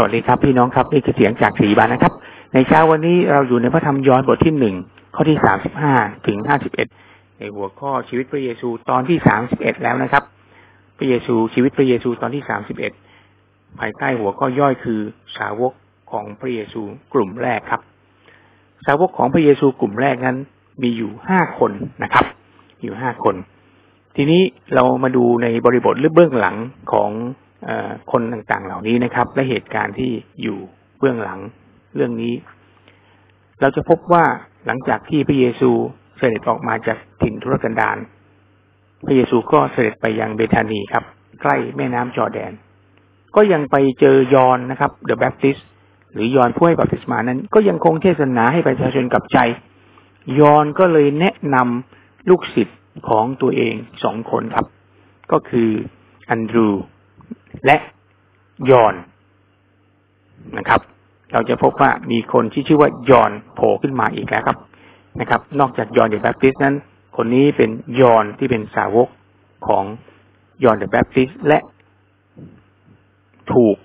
สวัสดีครับพี่น้องครับนี่คือเสียงจากสีบานนะครับ ในเช้าวันนี้เราอยู่ในพระธรรมยอห์นบทที่หนึ่งข้อที่สามสิบห้าถึงห้าสิบเอ็ดในหัวข้อชีวิตพระเยซูตอนที่สามสิบเอ็ดแล้วนะครับ พระเยซูชีวิตพระเยซูตอนที่สามสิบเอ็ดภายใต้หัวข้อย่อยคือสาวกของพระเยซูกลุ่มแรกครับ สาวกของพระเยซูกลุ่มแรกนั้น มีอยู่ห้าคนนะครับ อยู่ห้าคน ทีนี้เรามาดูในบริบทหรือเบื้องหลังของ คนต่างๆ เหล่านี้นะครับ และเหตุการณ์ที่อยู่เบื้องหลังเรื่องนี้ เราจะพบว่าหลังจากที่พระเยซูเสด็จออกมาจากถิ่นทุรกันดารพระเยซูก็เสด็จไปยังเบธานีครับ ใกล้แม่น้ำจอแดน ก็ยังไปเจอยอนนะครับเดอะแบปติสหรือยอนผู้ให้บัพติศมานั้น ก็ยังคงเทศนาให้ประชาชนกับใจ ยอนก็เลยแนะนำลูกศิษย์ของตัวเองสองคนครับ ก็คืออันดรูว์ และยอห์นนะครับ เราจะพบว่ามีคนที่ชื่อว่ายอห์นโผล่ขึ้นมาอีกแล้วครับนะครับ นอกจากยอห์น the Baptist นั้น คนนี้เป็นยอห์นที่เป็นสาวกของยอห์น the Baptist และถูก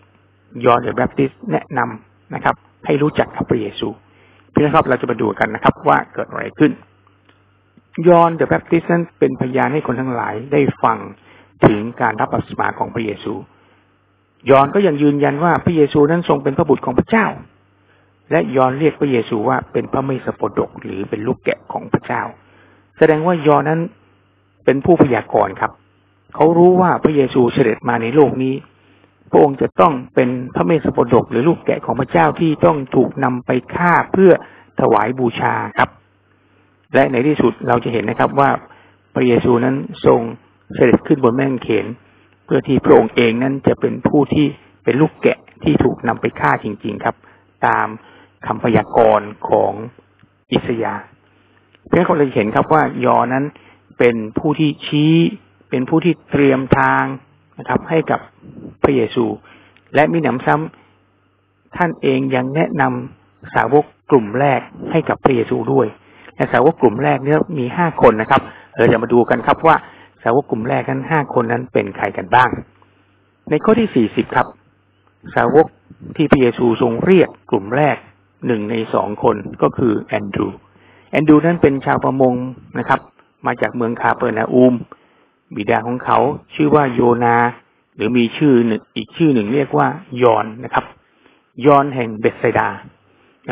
ยอห์น the Baptist แนะนำนะครับ ให้รู้จักกับพระเยซูเพื่อครับเราจะมาดูกันนะครับ ว่าเกิดอะไรขึ้น ยอห์น the Baptist นั้นเป็นพยานให้คนทั้งหลายได้ฟังถึงการรับบัพติศมาของพระเยซู ยอห์นก็ยังยืนยันว่าพระเยซูนั้นทรงเป็นพระบุตรของพระเจ้า และยอห์นเรียกพระเยซูว่าเป็นพระเมษโปดก หรือเป็นลูกแกะของพระเจ้า แสดงว่ายอห์นนั้นเป็นผู้พยากรณ์ครับ เขารู้ว่าพระเยซูเสด็จมาในโลกนี้ พระองค์จะต้องเป็นพระเมสสโปดก หรือลูกแกะของพระเจ้าที่ต้องถูกนำไปฆ่าเพื่อถวายบูชาครับ และในที่สุดเราจะเห็นนะครับว่าพระเยซูนั้นทรงเสด็จขึ้นบนแม่งเขน พื่อที่พระองค์เองนั้นจะเป็นผู้ที่เป็นลูกแกะที่ถูกนำไปฆ่าจริง ๆครับ ตามคำพยากรณ์ของอิสยาเพื่อคนเลยเห็นครับว่ายอนั้นเป็นผู้ที่ชี้ เป็นผู้ที่เตรียมทางนะครับ ให้กับพระเยซู และมีหนำซ้ำท่านเองยังแนะนำสาวกกลุ่มแรกให้กับพระเยซูด้วยและสาวกกลุ่มแรกเนี่ยมีห้าคนนะครับ เราจะมาดูกันครับว่า สาวกกลุ่มแรกนั้นห้าคนนั้นเป็นใครกันบ้าง ในข้อที่สี่สิบครับ สาวกที่พระเยซูทรงเรียกกลุ่มแรกหนึ่งในสองคนก็คือแอนดรูแอนดรูว์นั้นเป็นชาวประมงนะครับ มาจากเมืองคาเปอร์นาอูม บิดาของเขาชื่อว่าโยนา หรือมีชื่อหนึ่งอีกชื่อหนึ่งเรียกว่ายอห์นนะครับยอห์นแห่งเบสไซดา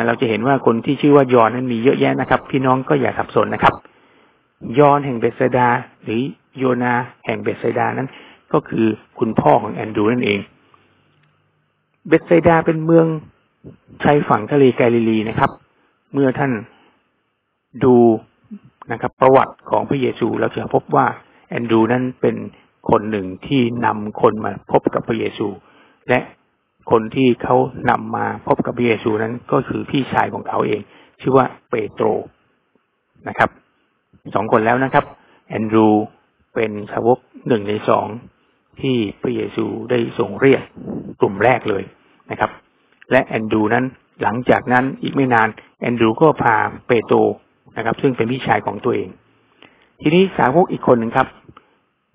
เราจะเห็นว่าคนที่ชื่อว่ายอห์นนั้นมีเยอะแยะนะครับ พี่น้องก็อย่าสับสนนะครับ ยอห์นแห่งเบสไซดา หรือ โยนาแห่งเบสไซดานั้น ก็คือคุณพ่อของแอนดรูว์นั่นเอง เบสไซดาเป็นเมืองชายฝั่งทะเลแกลิลีนะครับ เมื่อท่านดูนะครับ ประวัติของพระเยซูเราจะพบว่าแอนดรูนั้นเป็นคนหนึ่งที่นำคนมาพบกับพระเยซู และคนที่เขานำมาพบกับพระเยซูนั้นก็คือพี่ชายของเขาเอง ชื่อว่าเปโตรนะครับสองคนแล้วนะครับแอนดรู เป็นสาวกหนึ่งในสองที่พระเยซูได้ทรงเรียกกลุ่มแรกเลยนะครับ และแอนดรูว์นั้นหลังจากนั้นอีกไม่นาน แอนดรูว์ก็พาเปโตรนะครับ ซึ่งเป็นพี่ชายของตัวเอง ทีนี้สาวกอีกคนหนึ่งครับ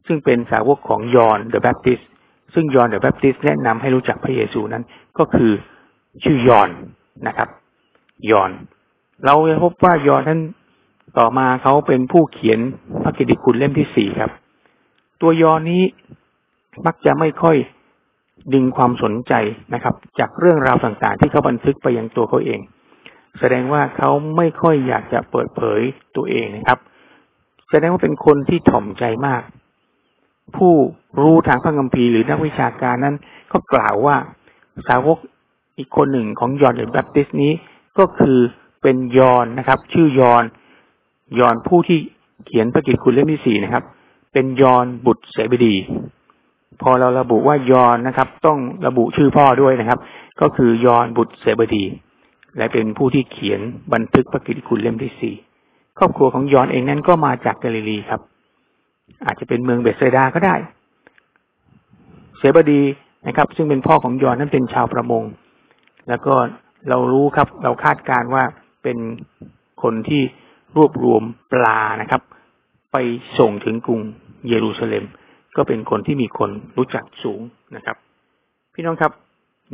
ซึ่งเป็นสาวกของยอห์น the Baptist ซึ่งยอห์น the Baptist แนะนำให้รู้จักพระเยซูนั้น ก็คือชื่อยอห์นนะครับ ยอห์น เราจะพบว่ายอห์นนั้น ต่อมาเขาเป็นผู้เขียนพระกิติคุณเล่มที่สี่ครับ ตัวยอนี้มักจะไม่ค่อยดึงความสนใจนะครับ จากเรื่องราวต่างๆ ที่เขาบันทึกไปยังตัวเขาเอง แสดงว่าเขาไม่ค่อยอยากจะเปิดเผยตัวเองนะครับ แสดงว่าเป็นคนที่ถ่อมใจมาก ผู้รู้ทางพระคัมภีร์หรือนักวิชาการนั้น ก็กล่าวว่าสาวกอีกคนหนึ่งของยอห์นเดอแบปติสนี้ก็คือเป็นยอนนะครับ ชื่อยอน ยอนผู้ที่เขียนพระกิตคุณเล่มที่สี่นะครับ เป็นยอนบุตรเสบดี พอเราระบุว่ายอนนะครับ ต้องระบุชื่อพ่อด้วยนะครับ ก็คือยอนบุตรเสบดี และเป็นผู้ที่เขียนบันทึกพระกิตคุณเล่มที่สี่ครอบครัวของยอนเองนั้นก็มาจากกาลิลีครับ อาจจะเป็นเมืองเบสเซดาก็ได้ เสบดีนะครับ ซึ่งเป็นพ่อของยอนนั้นเป็นชาวประมง แล้วก็เรารู้ครับ เราคาดการว่าเป็นคนที่ รวบรวมปลานะครับ ไปส่งถึงกรุงเยรูซาเล็ม ก็เป็นคนที่มีคนรู้จักสูงนะครับ พี่น้องครับ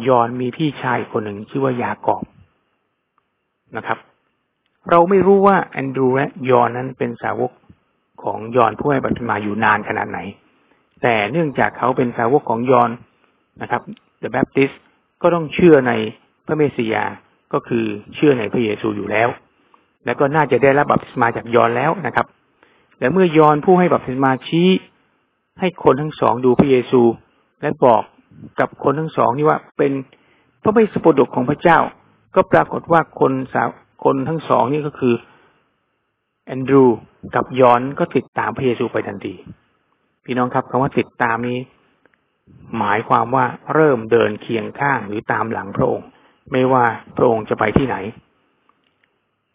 ยอนมีพี่ชายคนหนึ่งชื่อว่ายากอบนะครับ เราไม่รู้ว่าแอนดรูและยอนนั้นเป็นสาวกของยอนผู้ให้บัพติมาอยู่นานขนาดไหน แต่เนื่องจากเขาเป็นสาวกของยอนนะครับ The Baptist ก็ต้องเชื่อในพระเมสสิยาก็คือเชื่อในพระเยซูอยู่แล้ว และก็น่าจะได้รับบัพติศมาจากยอนแล้วนะครับ และเมื่อยอนผู้ให้บัพติศมาชี้ ให้คนทั้งสองดูพระเยซู และบอกกับคนทั้งสองนี่ว่าเป็นพระเมสสโปดกของพระเจ้า ก็ปรากฏว่าคนสาวคนทั้งสองนี่ก็คือแอนดรูกับยอนก็ติดตามพระเยซูไปทันทีพี่น้องครับคำว่าติดตามนี้ หมายความว่าเริ่มเดินเคียงข้างหรือตามหลังพระองค์ ไม่ว่าพระองค์จะไปที่ไหน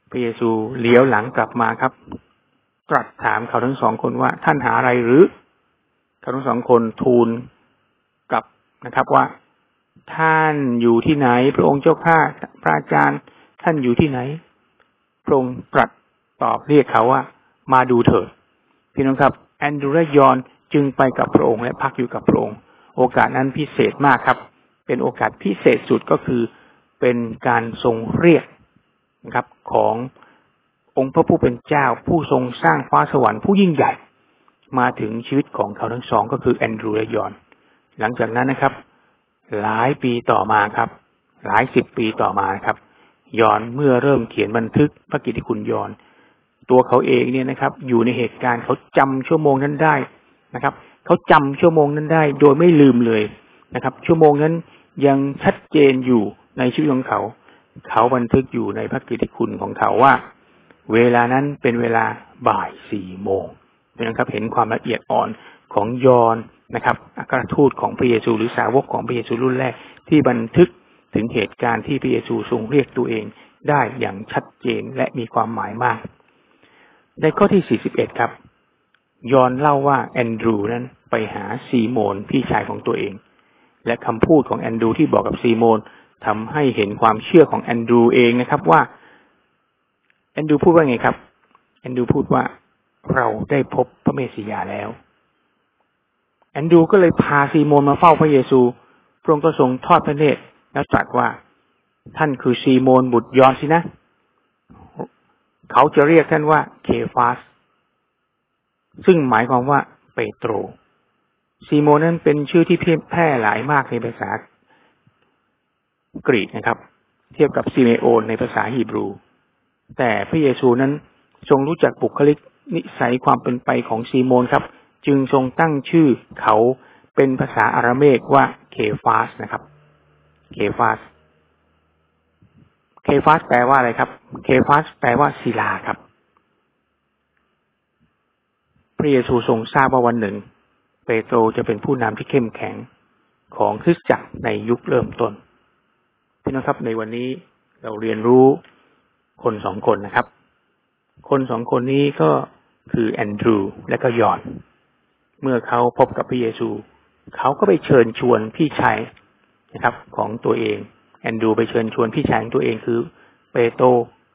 พระเยซูเลี้ยวหลังกลับมาครับ ตรัสถามเขาทั้งสองคนว่าท่านหาอะไรหรือ เขาทั้งสองคนทูลกลับนะครับว่า ท่านอยู่ที่ไหน พระองค์เจ้าข้าพระอาจารย์ ท่านอยู่ที่ไหน พระองค์ตรัสตอบเรียกเขาว่า มาดูเถิดพี่น้องครับ แอนดรูแลยอนจึงไปกับพระองค์และพักอยู่กับพระองค์ โอกาสนั้นพิเศษมากครับ เป็นโอกาสพิเศษสุดก็คือเป็นการทรงเรียก นะครับ ขององค์พระผู้เป็นเจ้าผู้ทรงสร้างฟ้าสวรรค์ผู้ยิ่งใหญ่ มาถึงชีวิตของเขาทั้งสองก็คือแอนดรูและยอน หลังจากนั้นนะครับ หลายปีต่อมาครับ หลายสิบปีต่อมาครับยอนเมื่อเริ่มเขียนบันทึกพระกิตติคุณยอน ตัวเขาเองเนี่ยนะครับ อยู่ในเหตุการณ์เขาจำชั่วโมงนั้นได้นะครับ เขาจำชั่วโมงนั้นได้ โดยไม่ลืมเลยนะครับ ชั่วโมงนั้นยังชัดเจนอยู่ในชีวิตของเขา เขาบันทึกอยู่ในพระกิติคุณของเขาว่า เวลานั้นเป็นเวลาบ่ายสี่โมงนะครับเห็นความละเอียดอ่อนของยอนนะครับอัครทูตของพระเยซูหรือสาวกของพระเยซูรุ่นแรก ที่บันทึกถึงเหตุการณ์ที่พระเยซูทรงเรียกตัวเองได้อย่างชัดเจนและมีความหมายมาก ในข้อที่ 41 ครับ ยอนเล่าว่าแอนดรูนั้นไปหาซีโมนพี่ชายของตัวเอง และคำพูดของแอนดรูที่บอกกับซีโมน ทำให้เห็นความเชื่อของแอนดรูเองนะครับว่าแอนดรูพูดว่าไงครับ แอนดรูพูดว่าเราได้พบพระเมสสิยาแล้ว แอนดรูก็เลยพาซีโมนมาเฝ้าพระเยซู พระองค์ก็ทรงทอดพระเนตรแล้วตรัสว่า ท่านคือซีโมนบุตรยอนสินะ เขาจะเรียกท่านว่าเคฟาส ซึ่งหมายความว่าเปโตรซีโมนั้นเป็นชื่อที่แพร่หลายมากในภาษา กรีกนะครับ เทียบกับซีเมโอนในภาษาฮีบรู แต่พระเยซูนั้นทรงรู้จักบุคลิกนิสัยความเป็นไปของซีโมนครับ จึงทรงตั้งชื่อเขาเป็นภาษาอาราเมคว่าเคฟาสนะครับ เคฟาส เคฟาสแปลว่าอะไรครับ เคฟาสแปลว่าศิลาครับ พระเยซูทรงทราบว่าวันหนึ่ง เปโตรจะเป็นผู้นำที่เข้มแข็งของคริสตจักรในยุคเริ่มต้น พี่น้องครับในวันนี้เราเรียนรู้คนสองคนนะครับ คนสองคนนี้ก็คือแอนดรูและก็ยอน เมื่อเขาพบกับพระเยซู เขาก็ไปเชิญชวนพี่ชายนะครับ ของตัวเอง แอนดรูไปเชิญชวนพี่ชายของตัวเองคือเปโตร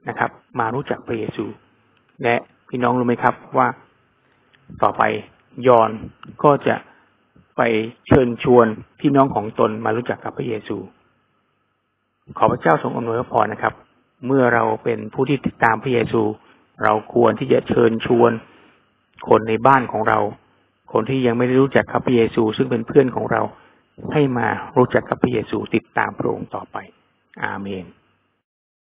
นะครับ มารู้จักพระเยซู และพี่น้องรู้ไหมครับว่าต่อไปยอนก็จะไปเชิญชวนพี่น้องของตนมารู้จักกับพระเยซู ขอพระเจ้าทรงอำนวยพรนะครับ เมื่อเราเป็นผู้ที่ติดตามพระเยซู เราควรที่จะเชิญชวน คนในบ้านของเรา คนที่ยังไม่ได้รู้จักกับพระเยซู ซึ่งเป็นเพื่อนของเราให้มารู้จักกับพระเยซูติดตามพระองค์ต่อไป อาเมน